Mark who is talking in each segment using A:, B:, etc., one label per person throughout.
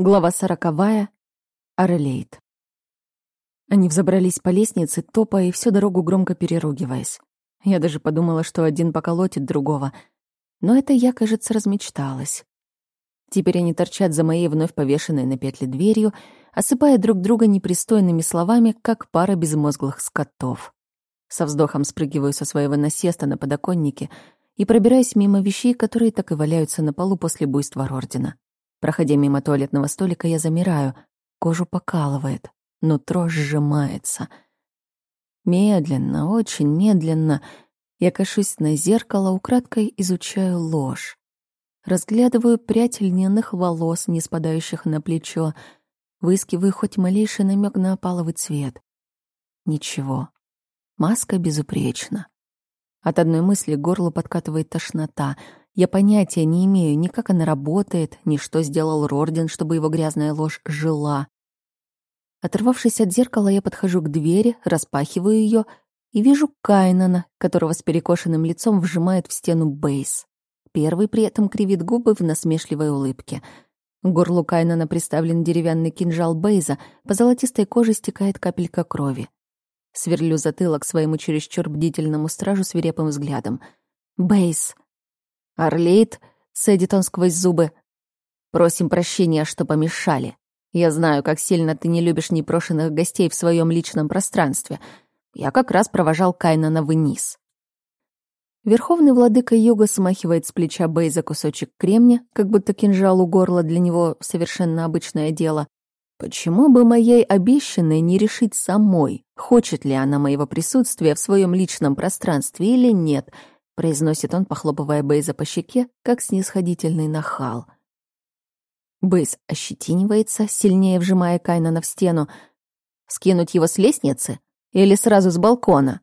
A: Глава сороковая. Орлейд. Они взобрались по лестнице, топая и всю дорогу громко переругиваясь. Я даже подумала, что один поколотит другого. Но это я, кажется, размечталась. Теперь они торчат за моей вновь повешенной на петли дверью, осыпая друг друга непристойными словами, как пара безмозглых скотов. Со вздохом спрыгиваю со своего насеста на подоконнике и пробираюсь мимо вещей, которые так и валяются на полу после буйства Рордина. Проходя мимо туалетного столика, я замираю. Кожу покалывает, нутро сжимается. Медленно, очень медленно я кашусь на зеркало, украдкой изучаю ложь. Разглядываю прядь льняных волос, не спадающих на плечо, выискиваю хоть малейший намек на опаловый цвет. Ничего. Маска безупречна. От одной мысли горло подкатывает тошнота — я понятия не имею ни как она работает, ни что сделал Рорден, чтобы его грязная ложь жила. Оторвавшись от зеркала, я подхожу к двери, распахиваю ее и вижу Кайнана, которого с перекошенным лицом вжимает в стену Бейс. Первый при этом кривит губы в насмешливой улыбке. К горлу Кайнана приставлен деревянный кинжал Бейза, по золотистой коже стекает капелька крови. Сверлю затылок своему чересчур бдительному стражу свирепым взглядом. «Бейс!» «Орлейд», — цедит он сквозь зубы, — «просим прощения, что помешали. Я знаю, как сильно ты не любишь непрошенных гостей в своем личном пространстве. Я как раз провожал Кайнана вниз». Верховный владыка юга смахивает с плеча Бейза кусочек кремня, как будто кинжал у горла для него совершенно обычное дело. Почему бы моей обещанной не решить самой, хочет ли она моего присутствия в своем личном пространстве или нет — произносит он, похлопывая Бейза по щеке, как снисходительный нахал. Бейз ощетинивается, сильнее вжимая Кайнана в стену. Скинуть его с лестницы или сразу с балкона?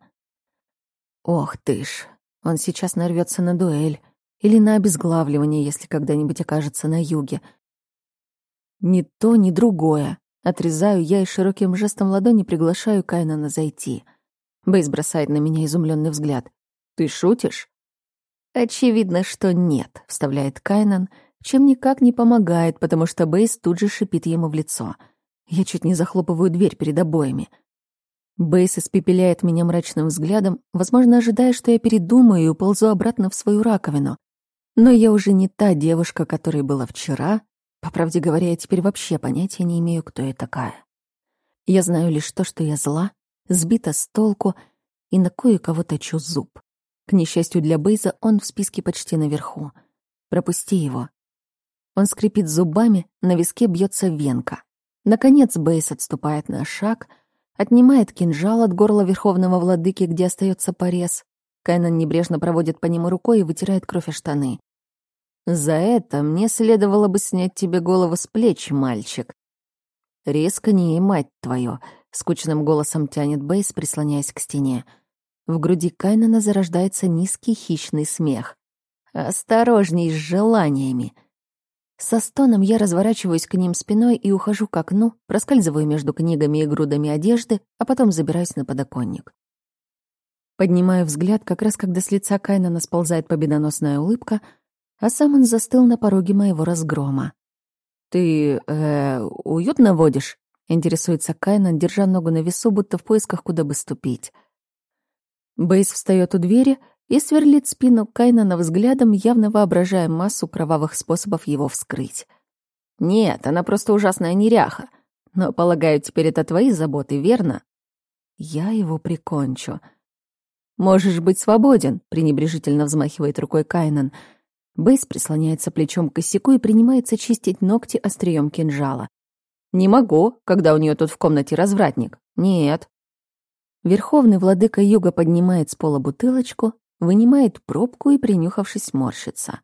A: Ох ты ж, он сейчас нарвется на дуэль или на обезглавливание, если когда-нибудь окажется на юге. Ни то, ни другое. Отрезаю я и широким жестом ладони приглашаю Кайнана зайти. Бейс бросает на меня изумленный взгляд. «Ты шутишь?» «Очевидно, что нет», — вставляет Кайнан, чем никак не помогает, потому что Бейс тут же шипит ему в лицо. Я чуть не захлопываю дверь перед обоями. Бейс испепеляет меня мрачным взглядом, возможно, ожидая, что я передумаю и уползу обратно в свою раковину. Но я уже не та девушка, которой была вчера. По правде говоря, я теперь вообще понятия не имею, кто я такая. Я знаю лишь то, что я зла, сбита с толку и на кое-кого точу зуб. К несчастью для Бейза, он в списке почти наверху. Пропусти его. Он скрипит зубами, на виске бьется венка. Наконец Бейс отступает на шаг, отнимает кинжал от горла верховного владыки, где остается порез. Кайнан небрежно проводит по нему рукой и вытирает кровь о штаны. «За это мне следовало бы снять тебе голову с плеч, мальчик». «Рискни, мать твою», — скучным голосом тянет Бейс, прислоняясь к стене. В груди Кайнана зарождается низкий хищный смех. «Осторожней с желаниями!» Со стоном я разворачиваюсь к ним спиной и ухожу к окну, проскальзываю между книгами и грудами одежды, а потом забираюсь на подоконник. Поднимаю взгляд, как раз когда с лица Кайнана сползает победоносная улыбка, а сам он застыл на пороге моего разгрома. «Ты, э, уютно водишь?» — интересуется Кайнан, держа ногу на весу, будто в поисках, куда бы ступить. Бейс встает у двери и сверлит спину Кайнана взглядом, явно воображая массу кровавых способов его вскрыть. «Нет, она просто ужасная неряха. Но, полагаю, теперь это твои заботы, верно?» «Я его прикончу». «Можешь быть свободен», — пренебрежительно взмахивает рукой Кайнан. Бейс прислоняется плечом к косяку и принимается чистить ногти острием кинжала. «Не могу, когда у нее тут в комнате развратник. Нет, Верховный владыка юга поднимает с пола бутылочку, вынимает пробку и, принюхавшись, морщится.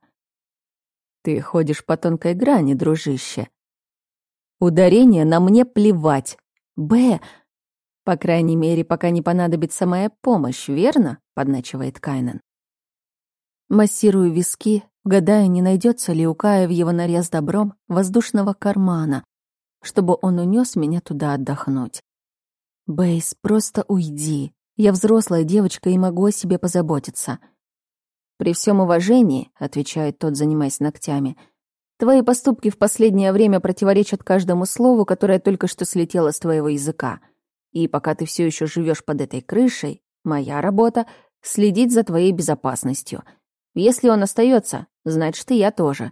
A: «Ты ходишь по тонкой грани, дружище. Ударение на мне плевать. Б. По крайней мере, пока не понадобится моя помощь, верно?» — подначивает Кайнан. Массирую виски, гадая, не найдется ли у Кая в его нарез добром воздушного кармана, чтобы он унес меня туда отдохнуть. «Бейс, просто уйди. Я взрослая девочка и могу о себе позаботиться». «При всем уважении», — отвечает тот, занимаясь ногтями, Твои поступки в последнее время противоречат каждому слову, которое только что слетело с твоего языка. И пока ты все еще живешь под этой крышей, моя работа — следить за твоей безопасностью. Если он остается, значит, и я тоже.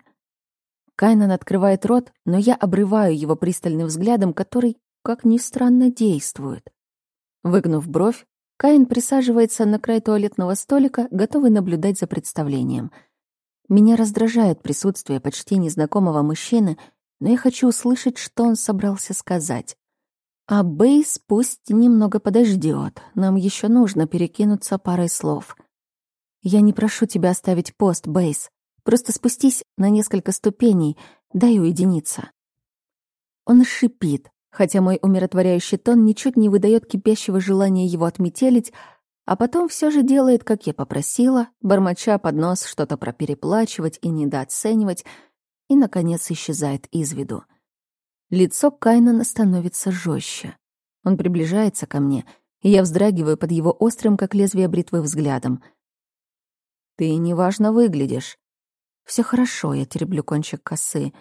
A: Кайнан открывает рот, но я обрываю его пристальным взглядом, который, как ни странно, действует. Выгнув бровь, Каин присаживается на край туалетного столика, готовый наблюдать за представлением. Меня раздражает присутствие почти незнакомого мужчины, но я хочу услышать, что он собрался сказать. А Бейс пусть немного подождет. Нам еще нужно перекинуться парой слов. Я не прошу тебя оставить пост, Бейс. Просто спустись на несколько ступеней, дай уединиться. Он шипит, хотя мой умиротворяющий тон ничуть не выдает кипящего желания его отметелить, а потом все же делает, как я попросила, бормоча под нос что-то про переплачивать и недооценивать, и, наконец, исчезает из виду. Лицо Кайнана становится жестче. Он приближается ко мне, и я вздрагиваю под его острым, как лезвие бритвы, взглядом. «Ты неважно выглядишь», все хорошо, я тереблю кончик косы.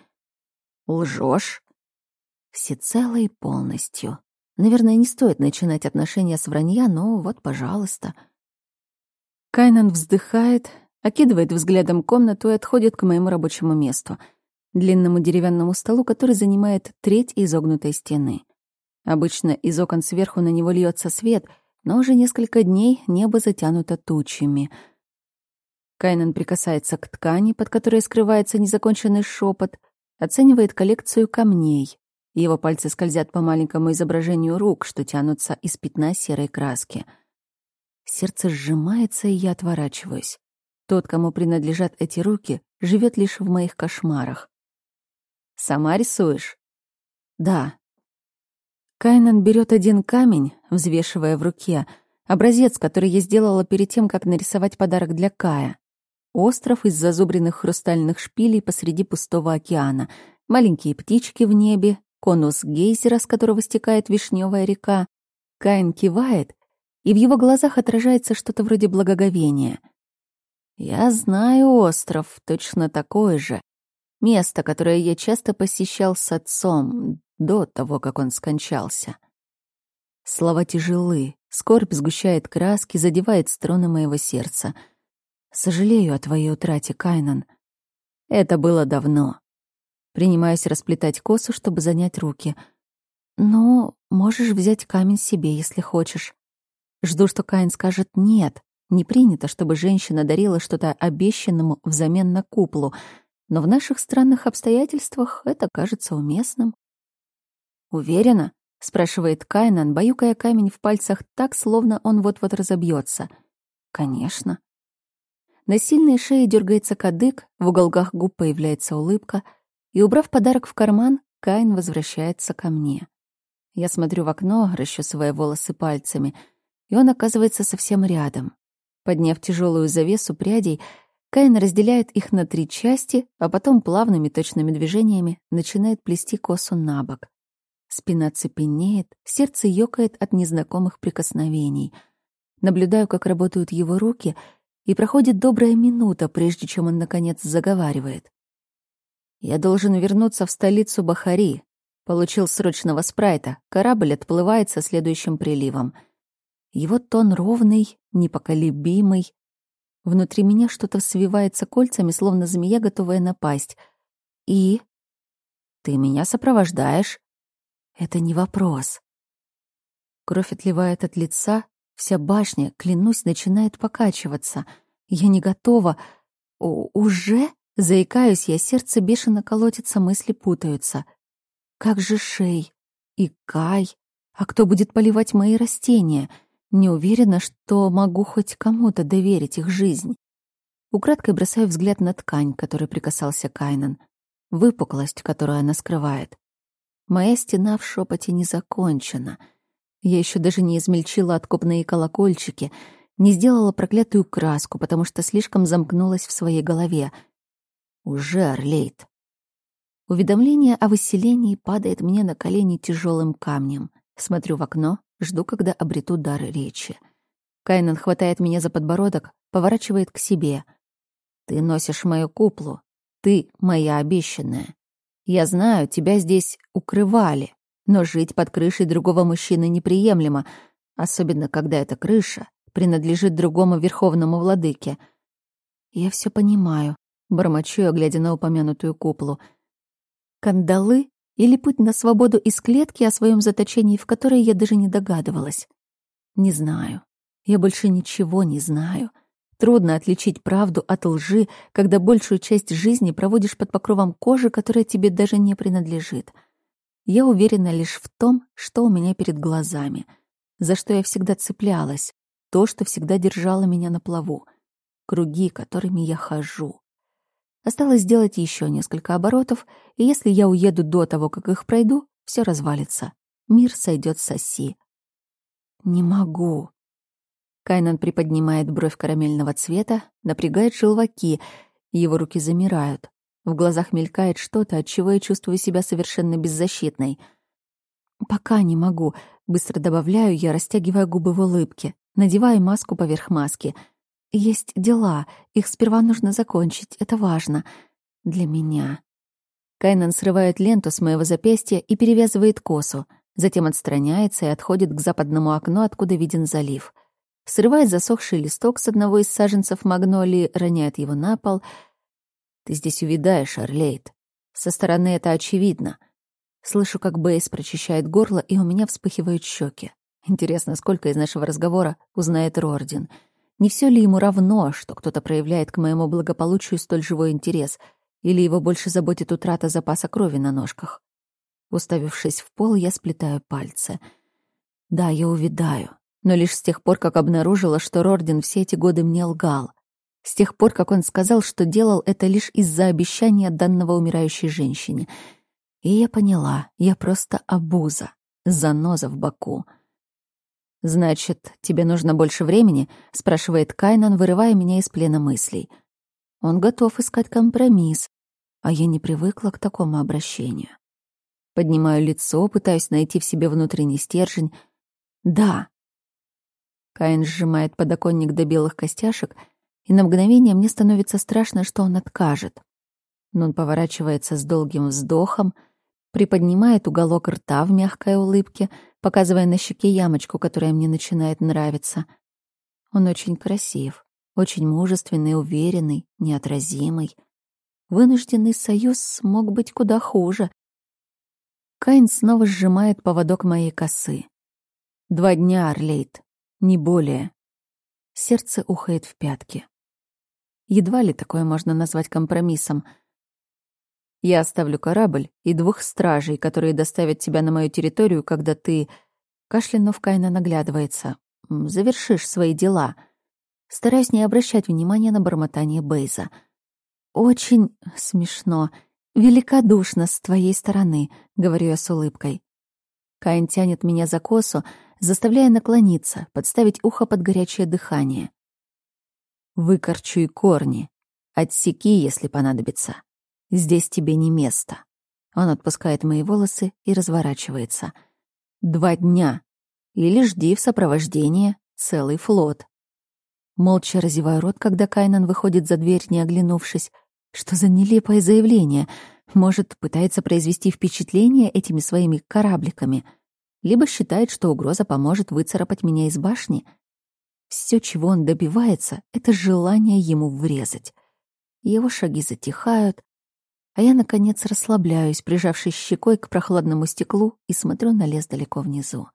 A: Лжешь? Всецело и полностью. Наверное, не стоит начинать отношения с вранья, но вот, пожалуйста. Кайнан вздыхает, окидывает взглядом комнату и отходит к моему рабочему месту, длинному деревянному столу, который занимает треть изогнутой стены. Обычно из окон сверху на него льется свет, но уже несколько дней небо затянуто тучами — Кайнан прикасается к ткани, под которой скрывается незаконченный шепот, оценивает коллекцию камней. Его пальцы скользят по маленькому изображению рук, что тянутся из пятна серой краски. Сердце сжимается, и я отворачиваюсь. Тот, кому принадлежат эти руки, живет лишь в моих кошмарах. «Сама рисуешь?» «Да». Кайнан берет один камень, взвешивая в руке, образец, который я сделала перед тем, как нарисовать подарок для Кая. Остров из зазубренных хрустальных шпилей посреди пустого океана, маленькие птички в небе, конус гейзера, с которого стекает вишневая река. Каин кивает, и в его глазах отражается что-то вроде благоговения. «Я знаю остров, точно такой же. Место, которое я часто посещал с отцом, до того, как он скончался». Слова тяжелы, скорбь сгущает краски, задевает струны моего сердца — Сожалею о твоей утрате, Кайнан. Это было давно. Принимаюсь расплетать косу, чтобы занять руки. Ну, можешь взять камень себе, если хочешь. Жду, что Кайн скажет «нет». Не принято, чтобы женщина дарила что-то обещанному взамен на куплу, но в наших странных обстоятельствах это кажется уместным. «Уверена?» — спрашивает Кайнан, баюкая камень в пальцах так, словно он вот-вот разобьется. «Конечно». На сильной шее дергается кадык, в уголках губ появляется улыбка, и, убрав подарок в карман, Каин возвращается ко мне. Я смотрю в окно, расчесывая волосы пальцами, и он оказывается совсем рядом. Подняв тяжелую завесу прядей, Каин разделяет их на три части, а потом плавными точными движениями начинает плести косу на бок. Спина цепенеет, сердце ёкает от незнакомых прикосновений. Наблюдаю, как работают его руки — и проходит добрая минута, прежде чем он, наконец, заговаривает. «Я должен вернуться в столицу Бахари. Получил срочного спрайта. Корабль отплывает со следующим приливом. Его тон ровный, непоколебимый. Внутри меня что-то свивается кольцами, словно змея, готовая напасть. И... Ты меня сопровождаешь? Это не вопрос. Кровь отливает от лица, Вся башня, клянусь, начинает покачиваться. Я не готова. О, уже? Заикаюсь я, сердце бешено колотится, мысли путаются. Как же Шей? И Кай? А кто будет поливать мои растения? Не уверена, что могу хоть кому-то доверить их жизнь. Украдкой бросаю взгляд на ткань, которой прикасался Кайнан. Выпуклость, которую она скрывает. Моя стена в шепоте не закончена — я еще даже не измельчила откопные колокольчики, не сделала проклятую краску, потому что слишком замкнулась в своей голове. Уже орлеет. Уведомление о выселении падает мне на колени тяжелым камнем. Смотрю в окно, жду, когда обрету дар речи. Кайнан хватает меня за подбородок, поворачивает к себе. «Ты носишь мою куплу. Ты моя обещанная. Я знаю, тебя здесь укрывали, но жить под крышей другого мужчины неприемлемо, особенно когда эта крыша принадлежит другому верховному владыке. Я все понимаю, бормочу я, глядя на упомянутую куплу. Кандалы или путь на свободу из клетки, о своем заточении в которой я даже не догадывалась? Не знаю. Я больше ничего не знаю. Трудно отличить правду от лжи, когда большую часть жизни проводишь под покровом кожи, которая тебе даже не принадлежит. Я уверена лишь в том, что у меня перед глазами, за что я всегда цеплялась, то, что всегда держало меня на плаву, круги, которыми я хожу. Осталось сделать еще несколько оборотов, и если я уеду до того, как их пройду, все развалится. Мир сойдет с оси. Не могу. Кайнан приподнимает бровь карамельного цвета, напрягает желваки, его руки замирают. В глазах мелькает что-то, от чего я чувствую себя совершенно беззащитной. «Пока не могу», — быстро добавляю я, растягивая губы в улыбке, надеваю маску поверх маски — есть дела, их сперва нужно закончить, это важно. Для меня. Кайнан срывает ленту с моего запястья и перевязывает косу, затем отстраняется и отходит к западному окну, откуда виден залив. Срывает засохший листок с одного из саженцев магнолии, роняет его на пол. «Ты здесь увидаешь, Орлейд. Со стороны это очевидно». Слышу, как Бейс прочищает горло, и у меня вспыхивают щеки. Интересно, сколько из нашего разговора узнает Рордин — не все ли ему равно, что кто-то проявляет к моему благополучию столь живой интерес, или его больше заботит утрата запаса крови на ножках? Уставившись в пол, я сплетаю пальцы. Да, я увидаю, но лишь с тех пор, как обнаружила, что Рордин все эти годы мне лгал. С тех пор, как он сказал, что делал это лишь из-за обещания данного умирающей женщине. И я поняла, я просто обуза, заноза в боку. «Значит, тебе нужно больше времени?» — спрашивает Кайнан, вырывая меня из плена мыслей. Он готов искать компромисс, а я не привыкла к такому обращению. Поднимаю лицо, пытаюсь найти в себе внутренний стержень. «Да». Каин сжимает подоконник до белых костяшек, и на мгновение мне становится страшно, что он откажет. Но он поворачивается с долгим вздохом, приподнимает уголок рта в мягкой улыбке — показывая на щеке ямочку, которая мне начинает нравиться. Он очень красив, очень мужественный, уверенный, неотразимый. Вынужденный союз мог быть куда хуже. Кайн снова сжимает поводок моей косы. Два дня, Орлейд, не более. Сердце ухает в пятки. Едва ли такое можно назвать компромиссом — я оставлю корабль и двух стражей, которые доставят тебя на мою территорию, когда ты...» Кашлянув Кайна наглядывается. «Завершишь свои дела». Стараюсь не обращать внимания на бормотание Бейза. «Очень смешно. Великодушно с твоей стороны», — говорю я с улыбкой. Кайн тянет меня за косу, заставляя наклониться, подставить ухо под горячее дыхание. «Выкорчуй корни. Отсеки, если понадобится. Здесь тебе не место. Он отпускает мои волосы и разворачивается. Два дня. Или жди в сопровождении целый флот. Молча разеваю рот, когда Кайнан выходит за дверь, не оглянувшись. Что за нелепое заявление? Может, пытается произвести впечатление этими своими корабликами? Либо считает, что угроза поможет выцарапать меня из башни? Все, чего он добивается, — это желание ему врезать. Его шаги затихают, а я, наконец, расслабляюсь, прижавшись щекой к прохладному стеклу и смотрю на лес далеко внизу.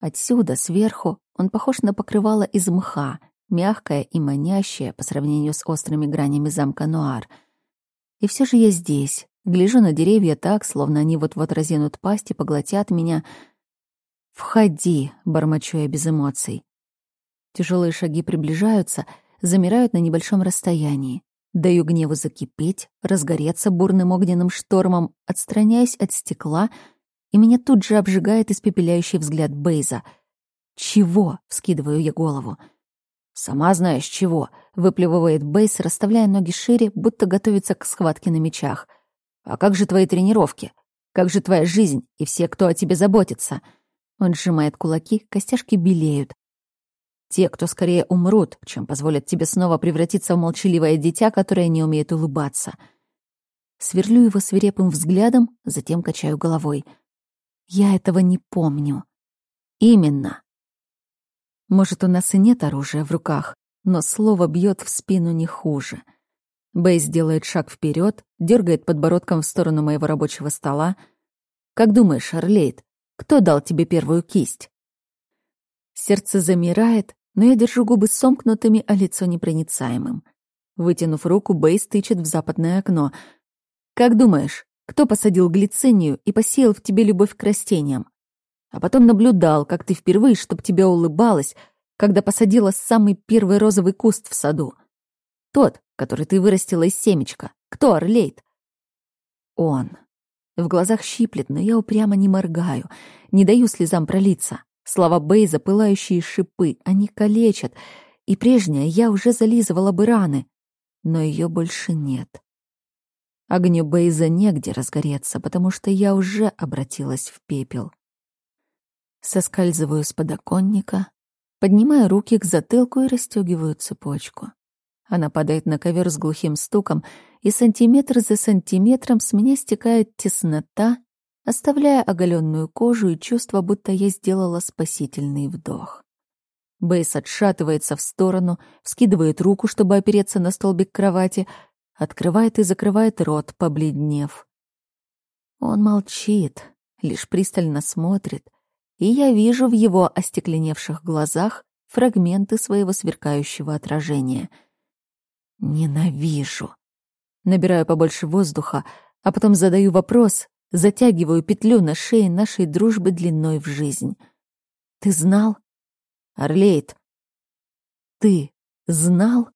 A: Отсюда, сверху, он похож на покрывало из мха, мягкое и манящее по сравнению с острыми гранями замка Нуар. И все же я здесь, гляжу на деревья так, словно они вот-вот разинут пасть и поглотят меня. «Входи», — бормочу я без эмоций. Тяжелые шаги приближаются, замирают на небольшом расстоянии. Даю гневу закипеть, разгореться бурным огненным штормом, отстраняясь от стекла, и меня тут же обжигает испепеляющий взгляд Бейза. «Чего?» — вскидываю я голову. «Сама знаешь, чего?» — выплевывает Бейс, расставляя ноги шире, будто готовится к схватке на мечах. «А как же твои тренировки? Как же твоя жизнь и все, кто о тебе заботится?» Он сжимает кулаки, костяшки белеют. Те, кто скорее умрут, чем позволят тебе снова превратиться в молчаливое дитя, которое не умеет улыбаться. Сверлю его свирепым взглядом, затем качаю головой. Я этого не помню. Именно. Может, у нас и нет оружия в руках, но слово бьет в спину не хуже. Бейс делает шаг вперед, дергает подбородком в сторону моего рабочего стола. «Как думаешь, Орлейд, кто дал тебе первую кисть?» Сердце замирает, но я держу губы сомкнутыми, а лицо непроницаемым. Вытянув руку, Бейс тычет в западное окно. «Как думаешь, кто посадил глицинию и посеял в тебе любовь к растениям? А потом наблюдал, как ты впервые, чтоб тебя улыбалась, когда посадила самый первый розовый куст в саду. Тот, который ты вырастила из семечка. Кто Орлейд?» «Он». В глазах щиплет, но я упрямо не моргаю, не даю слезам пролиться. Слова Бейза, пылающие шипы, они калечат, и прежняя я уже зализывала бы раны, но ее больше нет. Огню Бейза негде разгореться, потому что я уже обратилась в пепел. Соскальзываю с подоконника, поднимаю руки к затылку и расстегиваю цепочку. Она падает на ковер с глухим стуком, и сантиметр за сантиметром с меня стекает теснота, оставляя оголенную кожу и чувство, будто я сделала спасительный вдох. Бейс отшатывается в сторону, вскидывает руку, чтобы опереться на столбик кровати, открывает и закрывает рот, побледнев. Он молчит, лишь пристально смотрит, и я вижу в его остекленевших глазах фрагменты своего сверкающего отражения. Ненавижу. Набираю побольше воздуха, а потом задаю вопрос, Затягиваю петлю на шее нашей дружбы длиной в жизнь. Ты знал? Орлейд, ты знал?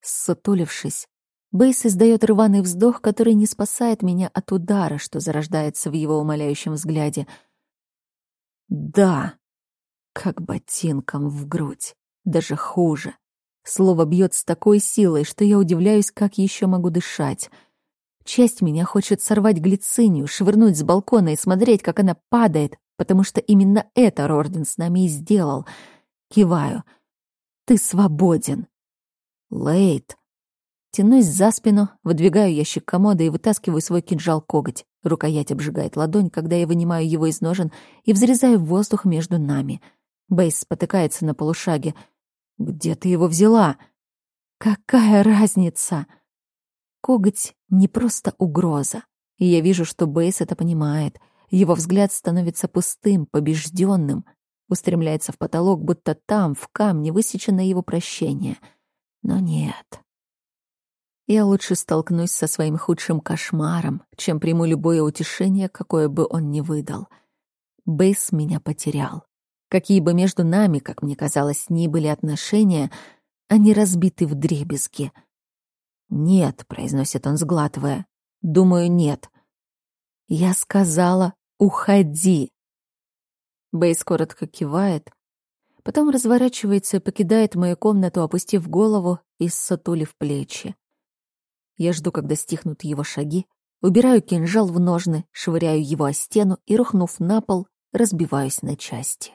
A: Сутулившись, Бейс издает рваный вздох, который не спасает меня от удара, что зарождается в его умоляющем взгляде. Да, как ботинком в грудь, даже хуже. Слово бьет с такой силой, что я удивляюсь, как еще могу дышать — Часть меня хочет сорвать глицинию, швырнуть с балкона и смотреть, как она падает, потому что именно это Рорден с нами и сделал. Киваю. Ты свободен. Лейт. Тянусь за спину, выдвигаю ящик комода и вытаскиваю свой кинжал-коготь. Рукоять обжигает ладонь, когда я вынимаю его из ножен и взрезаю воздух между нами. Бейс спотыкается на полушаге. «Где ты его взяла?» «Какая разница?» Коготь — не просто угроза. И я вижу, что Бейс это понимает. Его взгляд становится пустым, побежденным, устремляется в потолок, будто там, в камне, высечено его прощение. Но нет. Я лучше столкнусь со своим худшим кошмаром, чем приму любое утешение, какое бы он ни выдал. Бейс меня потерял. Какие бы между нами, как мне казалось, ни были отношения, они разбиты в дребезги — «Нет», — произносит он, сглатывая. «Думаю, нет». «Я сказала, уходи». Бейс коротко кивает, потом разворачивается и покидает мою комнату, опустив голову и ссатулив плечи. Я жду, когда стихнут его шаги, убираю кинжал в ножны, швыряю его о стену и, рухнув на пол, разбиваюсь на части.